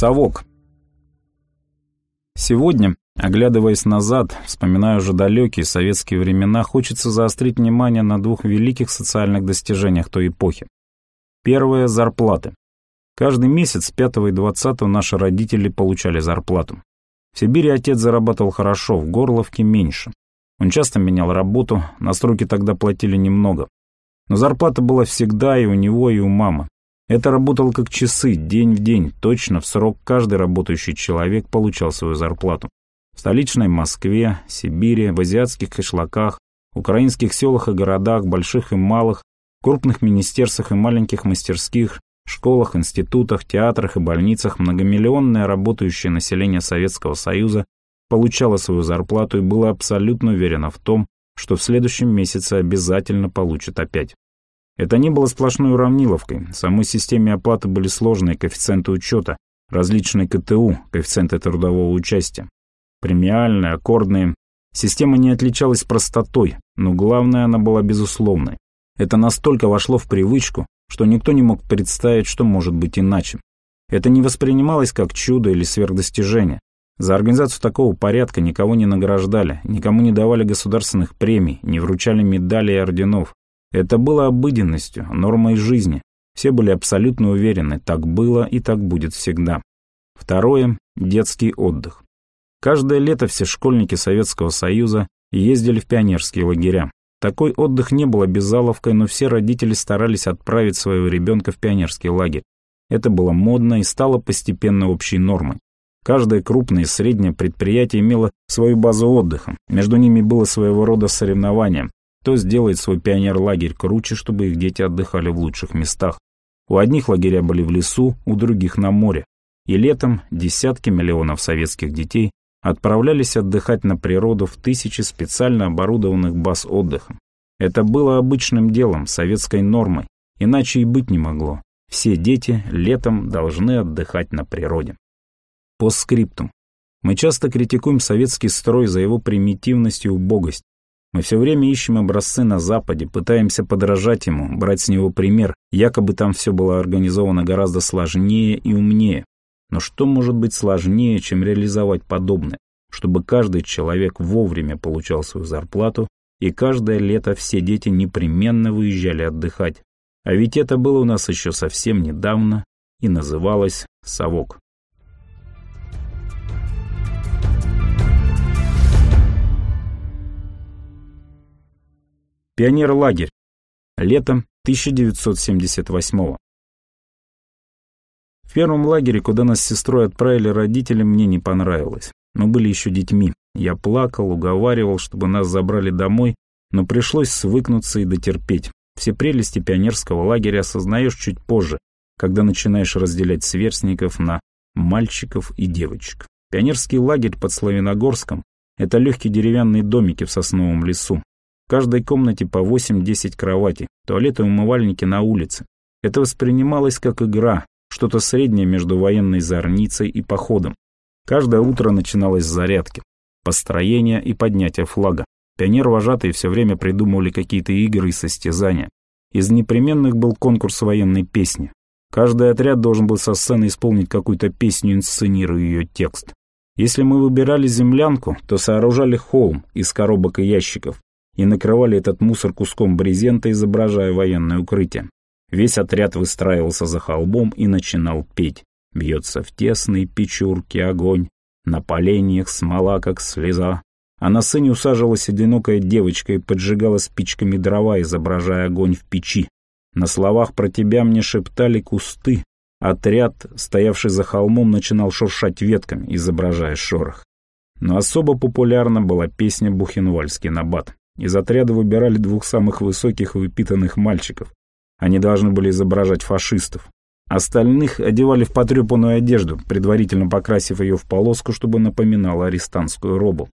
Совок. Сегодня, оглядываясь назад, вспоминая уже далекие советские времена, хочется заострить внимание на двух великих социальных достижениях той эпохи. Первое – зарплаты. Каждый месяц 5 и 20 наши родители получали зарплату. В Сибири отец зарабатывал хорошо, в Горловке меньше. Он часто менял работу, на сроки тогда платили немного. Но зарплата была всегда и у него, и у мамы. Это работало как часы, день в день, точно в срок каждый работающий человек получал свою зарплату. В столичной Москве, Сибири, в азиатских кишлаках, украинских селах и городах, больших и малых, крупных министерствах и маленьких мастерских, школах, институтах, театрах и больницах многомиллионное работающее население Советского Союза получало свою зарплату и было абсолютно уверено в том, что в следующем месяце обязательно получит опять. Это не было сплошной уравниловкой. В самой системе оплаты были сложные коэффициенты учета, различные КТУ, коэффициенты трудового участия. Премиальные, аккордные. Система не отличалась простотой, но главное, она была безусловной. Это настолько вошло в привычку, что никто не мог представить, что может быть иначе. Это не воспринималось как чудо или сверхдостижение. За организацию такого порядка никого не награждали, никому не давали государственных премий, не вручали медалей и орденов. Это было обыденностью, нормой жизни. Все были абсолютно уверены, так было и так будет всегда. Второе – детский отдых. Каждое лето все школьники Советского Союза ездили в пионерские лагеря. Такой отдых не был обязаловкой, но все родители старались отправить своего ребенка в пионерский лагерь. Это было модно и стало постепенно общей нормой. Каждое крупное и среднее предприятие имело свою базу отдыха. Между ними было своего рода соревнование, кто сделает свой пионер-лагерь круче, чтобы их дети отдыхали в лучших местах. У одних лагеря были в лесу, у других на море. И летом десятки миллионов советских детей отправлялись отдыхать на природу в тысячи специально оборудованных баз отдыха. Это было обычным делом, советской нормой, иначе и быть не могло. Все дети летом должны отдыхать на природе. Постскриптум. Мы часто критикуем советский строй за его примитивность и убогость. Мы все время ищем образцы на Западе, пытаемся подражать ему, брать с него пример, якобы там все было организовано гораздо сложнее и умнее. Но что может быть сложнее, чем реализовать подобное, чтобы каждый человек вовремя получал свою зарплату, и каждое лето все дети непременно выезжали отдыхать. А ведь это было у нас еще совсем недавно и называлось «совок». Пионер-лагерь. Лето 1978 -го. В первом лагере, куда нас с сестрой отправили родители, мне не понравилось. Мы были еще детьми. Я плакал, уговаривал, чтобы нас забрали домой, но пришлось свыкнуться и дотерпеть. Все прелести пионерского лагеря осознаешь чуть позже, когда начинаешь разделять сверстников на мальчиков и девочек. Пионерский лагерь под Славяногорском – это легкие деревянные домики в сосновом лесу. Каждой комнате по 8-10 кроватей, туалеты и умывальники на улице. Это воспринималось как игра, что-то среднее между военной зорницей и походом. Каждое утро начиналось с зарядки, построения и поднятия флага. Пионер-вожатые все время придумывали какие-то игры и состязания. Из непременных был конкурс военной песни. Каждый отряд должен был со сцены исполнить какую-то песню, инсценируя ее текст. Если мы выбирали землянку, то сооружали холм из коробок и ящиков, и накрывали этот мусор куском брезента, изображая военное укрытие. Весь отряд выстраивался за холмом и начинал петь. Бьется в тесной печурке огонь, на поленьях смола, как слеза. А на сцене усаживалась одинокая девочка и поджигала спичками дрова, изображая огонь в печи. На словах про тебя мне шептали кусты. Отряд, стоявший за холмом, начинал шуршать ветками, изображая шорох. Но особо популярна была песня «Бухенвальский набат». Из отряда выбирали двух самых высоких и выпитанных мальчиков. Они должны были изображать фашистов. Остальных одевали в потрепанную одежду, предварительно покрасив ее в полоску, чтобы напоминала арестантскую робу.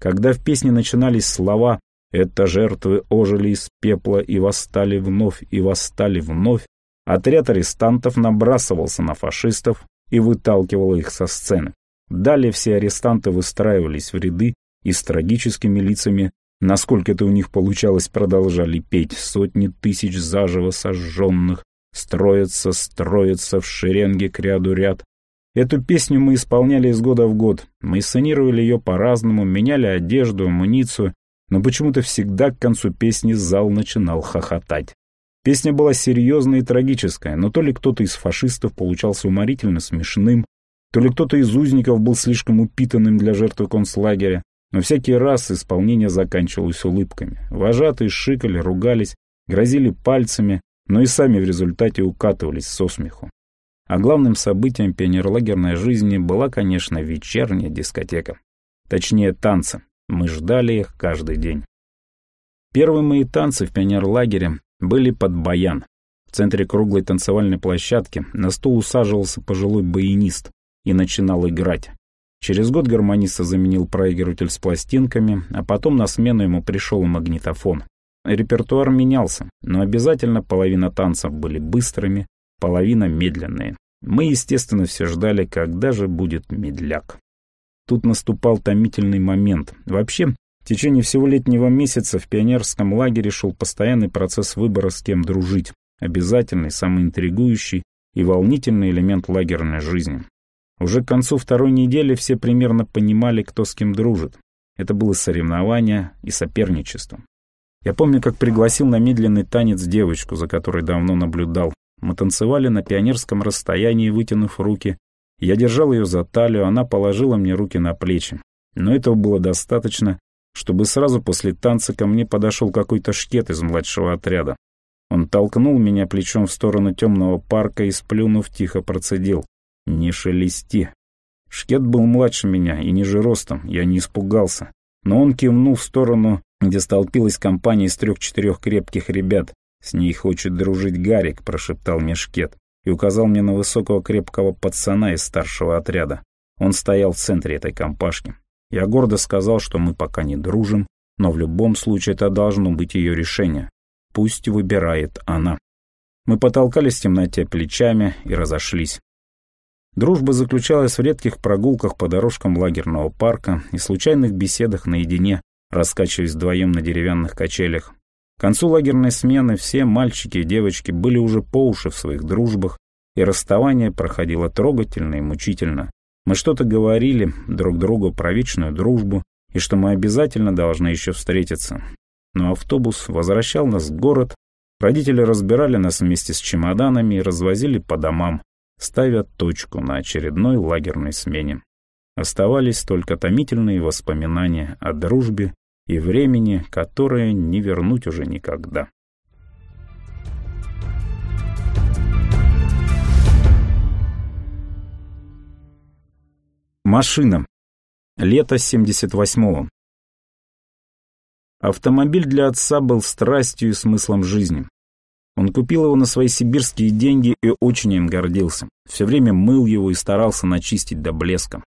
Когда в песне начинались слова «Это жертвы ожили из пепла и восстали вновь, и восстали вновь», отряд арестантов набрасывался на фашистов и выталкивал их со сцены. Далее все арестанты выстраивались в ряды и с трагическими лицами Насколько это у них получалось, продолжали петь сотни тысяч заживо сожженных, строятся, строятся в шеренге к ряду ряд. Эту песню мы исполняли из года в год. Мы сценировали ее по-разному, меняли одежду, амуницию, но почему-то всегда к концу песни зал начинал хохотать. Песня была серьезная и трагическая, но то ли кто-то из фашистов получался уморительно смешным, то ли кто-то из узников был слишком упитанным для жертвы концлагеря, но всякий раз исполнение заканчивалось улыбками. Вожатые шикали, ругались, грозили пальцами, но и сами в результате укатывались со смеху. А главным событием пионерлагерной жизни была, конечно, вечерняя дискотека. Точнее, танцы. Мы ждали их каждый день. Первые мои танцы в пионерлагере были под баян. В центре круглой танцевальной площадки на стул усаживался пожилой баянист и начинал играть. Через год гармониста заменил проигрыватель с пластинками, а потом на смену ему пришел магнитофон. Репертуар менялся, но обязательно половина танцев были быстрыми, половина медленные. Мы, естественно, все ждали, когда же будет медляк. Тут наступал томительный момент. Вообще, в течение всего летнего месяца в пионерском лагере шел постоянный процесс выбора, с кем дружить. Обязательный, самый интригующий и волнительный элемент лагерной жизни. Уже к концу второй недели все примерно понимали, кто с кем дружит. Это было соревнование и соперничество. Я помню, как пригласил на медленный танец девочку, за которой давно наблюдал. Мы танцевали на пионерском расстоянии, вытянув руки. Я держал ее за талию, она положила мне руки на плечи. Но этого было достаточно, чтобы сразу после танца ко мне подошел какой-то шкет из младшего отряда. Он толкнул меня плечом в сторону темного парка и, сплюнув, тихо процедил. «Не шелести». Шкет был младше меня и ниже ростом, я не испугался. Но он кивнул в сторону, где столпилась компания из трех-четырех крепких ребят, «С ней хочет дружить Гарик», — прошептал Мешкет и указал мне на высокого крепкого пацана из старшего отряда. Он стоял в центре этой компашки. Я гордо сказал, что мы пока не дружим, но в любом случае это должно быть ее решение. Пусть выбирает она. Мы потолкались в темноте плечами и разошлись. Дружба заключалась в редких прогулках по дорожкам лагерного парка и случайных беседах наедине, раскачиваясь вдвоем на деревянных качелях. К концу лагерной смены все мальчики и девочки были уже по уши в своих дружбах, и расставание проходило трогательно и мучительно. Мы что-то говорили друг другу про вечную дружбу и что мы обязательно должны еще встретиться. Но автобус возвращал нас в город, родители разбирали нас вместе с чемоданами и развозили по домам, ставя точку на очередной лагерной смене. Оставались только томительные воспоминания о дружбе и времени, которое не вернуть уже никогда. Машина. Лето 78-го. Автомобиль для отца был страстью и смыслом жизни. Он купил его на свои сибирские деньги и очень им гордился. Все время мыл его и старался начистить до блеска.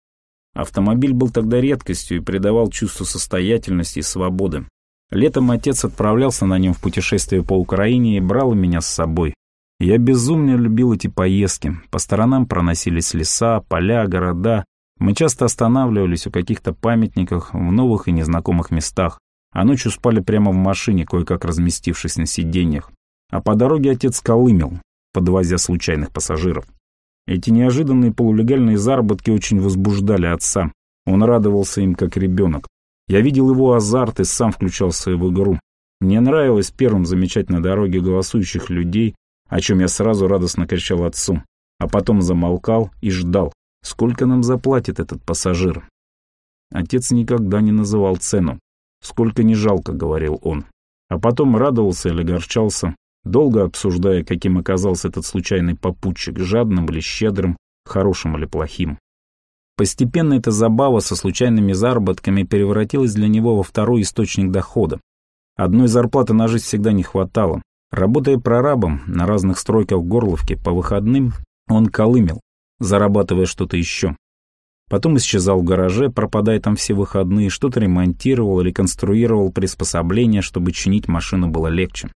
Автомобиль был тогда редкостью и придавал чувство состоятельности и свободы. Летом отец отправлялся на нем в путешествие по Украине и брал меня с собой. Я безумно любил эти поездки. По сторонам проносились леса, поля, города. Мы часто останавливались у каких-то памятниках в новых и незнакомых местах, а ночью спали прямо в машине, кое-как разместившись на сиденьях. А по дороге отец колымел, подвозя случайных пассажиров. Эти неожиданные полулегальные заработки очень возбуждали отца. Он радовался им как ребенок. Я видел его азарт и сам включался в игру. Мне нравилось первым замечать на дороге голосующих людей, о чем я сразу радостно кричал отцу, а потом замолкал и ждал, сколько нам заплатит этот пассажир. Отец никогда не называл цену. «Сколько не жалко», — говорил он. А потом радовался или горчался, долго обсуждая, каким оказался этот случайный попутчик, жадным или щедрым, хорошим или плохим. Постепенно эта забава со случайными заработками превратилась для него во второй источник дохода. Одной зарплаты на жизнь всегда не хватало. Работая прорабом на разных стройках в Горловке по выходным, он колымел, зарабатывая что-то еще. Потом исчезал в гараже, пропадая там все выходные, что-то ремонтировал или конструировал приспособления, чтобы чинить машину было легче.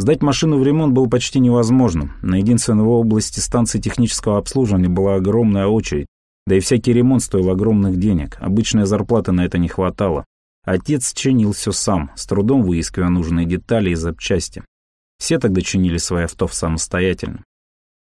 Сдать машину в ремонт было почти невозможно. На единственной в области станции технического обслуживания была огромная очередь. Да и всякий ремонт стоил огромных денег. Обычной зарплаты на это не хватало. Отец чинил все сам, с трудом выискивая нужные детали и запчасти. Все тогда чинили свои авто самостоятельно.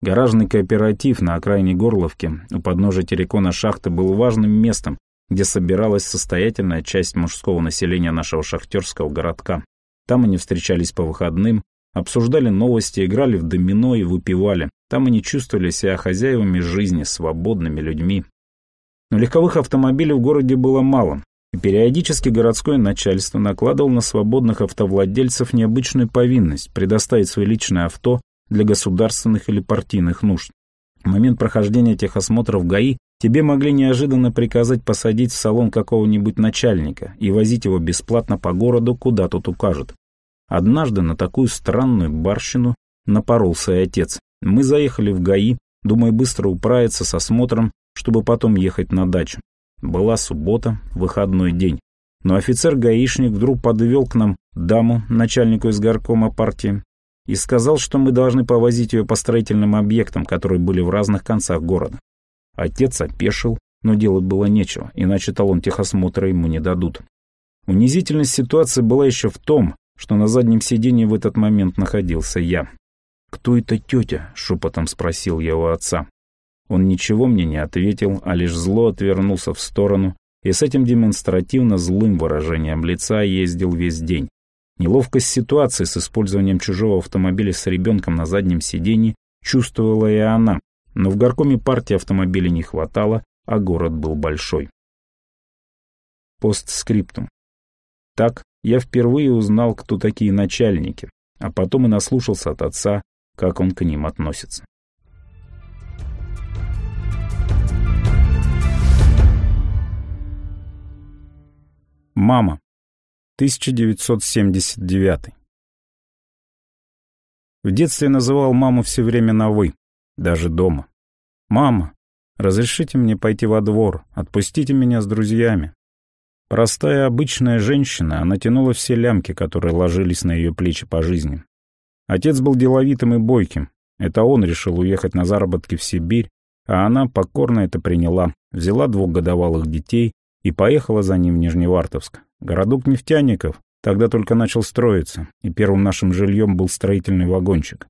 Гаражный кооператив на окраине Горловки у подножия Терекона шахты был важным местом, где собиралась состоятельная часть мужского населения нашего шахтерского городка. Там они встречались по выходным, обсуждали новости, играли в домино и выпивали. Там они чувствовали себя хозяевами жизни, свободными людьми. Но легковых автомобилей в городе было мало, и периодически городское начальство накладывало на свободных автовладельцев необычную повинность предоставить свое личное авто для государственных или партийных нужд. В момент прохождения техосмотров ГАИ тебе могли неожиданно приказать посадить в салон какого-нибудь начальника и возить его бесплатно по городу, куда тот укажет. Однажды на такую странную барщину напоролся и отец. Мы заехали в ГАИ, думая быстро управиться с осмотром, чтобы потом ехать на дачу. Была суббота, выходной день. Но офицер-гаишник вдруг подвел к нам даму, начальнику из горкома партии, и сказал, что мы должны повозить ее по строительным объектам, которые были в разных концах города. Отец опешил, но делать было нечего, иначе талон техосмотра ему не дадут. Унизительность ситуации была еще в том, что на заднем сиденье в этот момент находился я. «Кто это тетя?» — шепотом спросил я у отца. Он ничего мне не ответил, а лишь зло отвернулся в сторону и с этим демонстративно злым выражением лица ездил весь день. Неловкость ситуации с использованием чужого автомобиля с ребенком на заднем сиденье чувствовала и она, но в горкоме партии автомобилей не хватало, а город был большой. Постскриптум. Так я впервые узнал, кто такие начальники, а потом и наслушался от отца, как он к ним относится. Мама. 1979. В детстве называл маму все время на «вы», даже дома. «Мама, разрешите мне пойти во двор, отпустите меня с друзьями». Простая обычная женщина, она тянула все лямки, которые ложились на ее плечи по жизни. Отец был деловитым и бойким. Это он решил уехать на заработки в Сибирь, а она покорно это приняла, взяла двух годовалых детей и поехала за ним в Нижневартовск. Городок нефтяников тогда только начал строиться, и первым нашим жильем был строительный вагончик.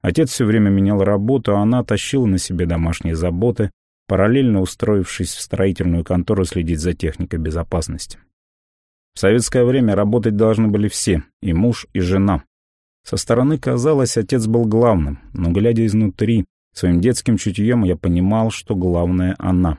Отец все время менял работу, а она тащила на себе домашние заботы, параллельно устроившись в строительную контору следить за техникой безопасности. В советское время работать должны были все, и муж, и жена. Со стороны казалось, отец был главным, но, глядя изнутри, своим детским чутьем я понимал, что главное она.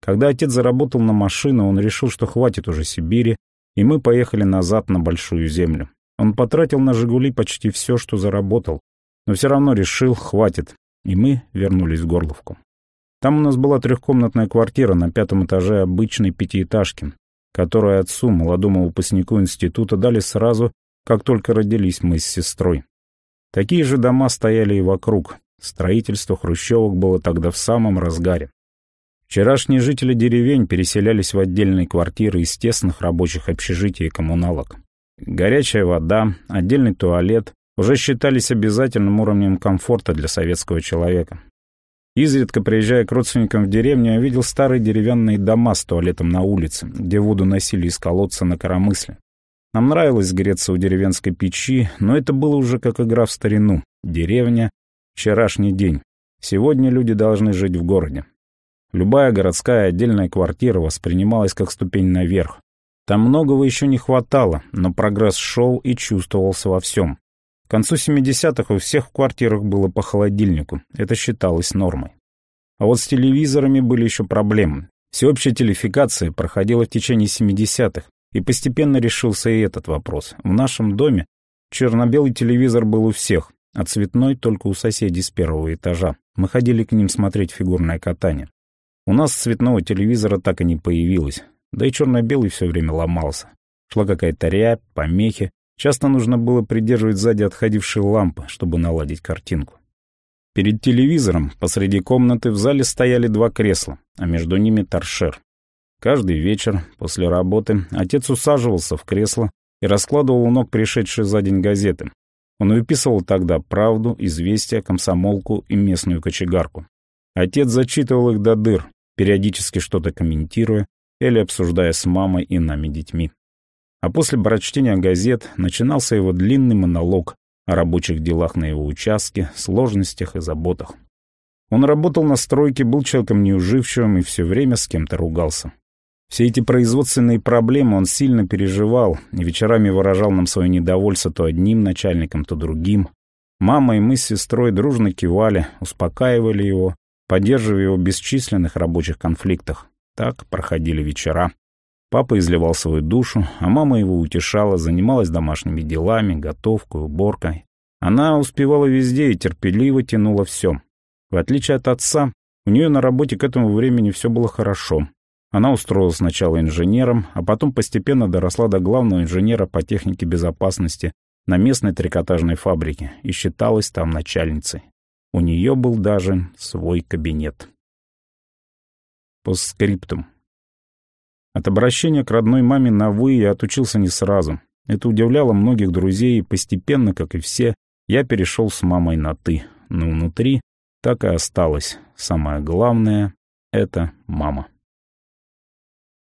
Когда отец заработал на машину, он решил, что хватит уже Сибири, и мы поехали назад на Большую Землю. Он потратил на «Жигули» почти все, что заработал, но все равно решил, хватит, и мы вернулись в Горловку. Там у нас была трехкомнатная квартира на пятом этаже обычной пятиэтажки, которую отцу, молодому выпускнику института, дали сразу, как только родились мы с сестрой. Такие же дома стояли и вокруг. Строительство хрущевок было тогда в самом разгаре. Вчерашние жители деревень переселялись в отдельные квартиры из тесных рабочих общежитий и коммуналок. Горячая вода, отдельный туалет уже считались обязательным уровнем комфорта для советского человека. Изредка, приезжая к родственникам в деревню, я видел старые деревянные дома с туалетом на улице, где воду носили из колодца на коромысле. Нам нравилось греться у деревенской печи, но это было уже как игра в старину. Деревня — вчерашний день. Сегодня люди должны жить в городе. Любая городская отдельная квартира воспринималась как ступень наверх. Там многого еще не хватало, но прогресс шел и чувствовался во всем. К концу 70-х у всех в квартирах было по холодильнику, это считалось нормой. А вот с телевизорами были еще проблемы. Всеобщая телефикация проходила в течение 70-х, и постепенно решился и этот вопрос. В нашем доме черно-белый телевизор был у всех, а цветной только у соседей с первого этажа. Мы ходили к ним смотреть фигурное катание. У нас цветного телевизора так и не появилось, да и черно-белый все время ломался. Шла какая-то рябь, помехи. Часто нужно было придерживать сзади отходившие лампы, чтобы наладить картинку. Перед телевизором посреди комнаты в зале стояли два кресла, а между ними торшер. Каждый вечер после работы отец усаживался в кресло и раскладывал у ног пришедшие за день газеты. Он выписывал тогда «Правду», «Известия», «Комсомолку» и местную кочегарку. Отец зачитывал их до дыр, периодически что-то комментируя или обсуждая с мамой и нами детьми. А после прочтения газет начинался его длинный монолог о рабочих делах на его участке, сложностях и заботах. Он работал на стройке, был человеком неуживчивым и все время с кем-то ругался. Все эти производственные проблемы он сильно переживал и вечерами выражал нам свое недовольство то одним начальником, то другим. Мама и мы с сестрой дружно кивали, успокаивали его, поддерживая его в бесчисленных рабочих конфликтах. Так проходили вечера. Папа изливал свою душу, а мама его утешала, занималась домашними делами, готовкой, уборкой. Она успевала везде и терпеливо тянула все. В отличие от отца, у нее на работе к этому времени все было хорошо. Она устроилась сначала инженером, а потом постепенно доросла до главного инженера по технике безопасности на местной трикотажной фабрике и считалась там начальницей. У нее был даже свой кабинет. Постскриптум. От обращения к родной маме на «вы» я отучился не сразу. Это удивляло многих друзей, и постепенно, как и все, я перешел с мамой на «ты». Но внутри так и осталось. Самое главное — это мама.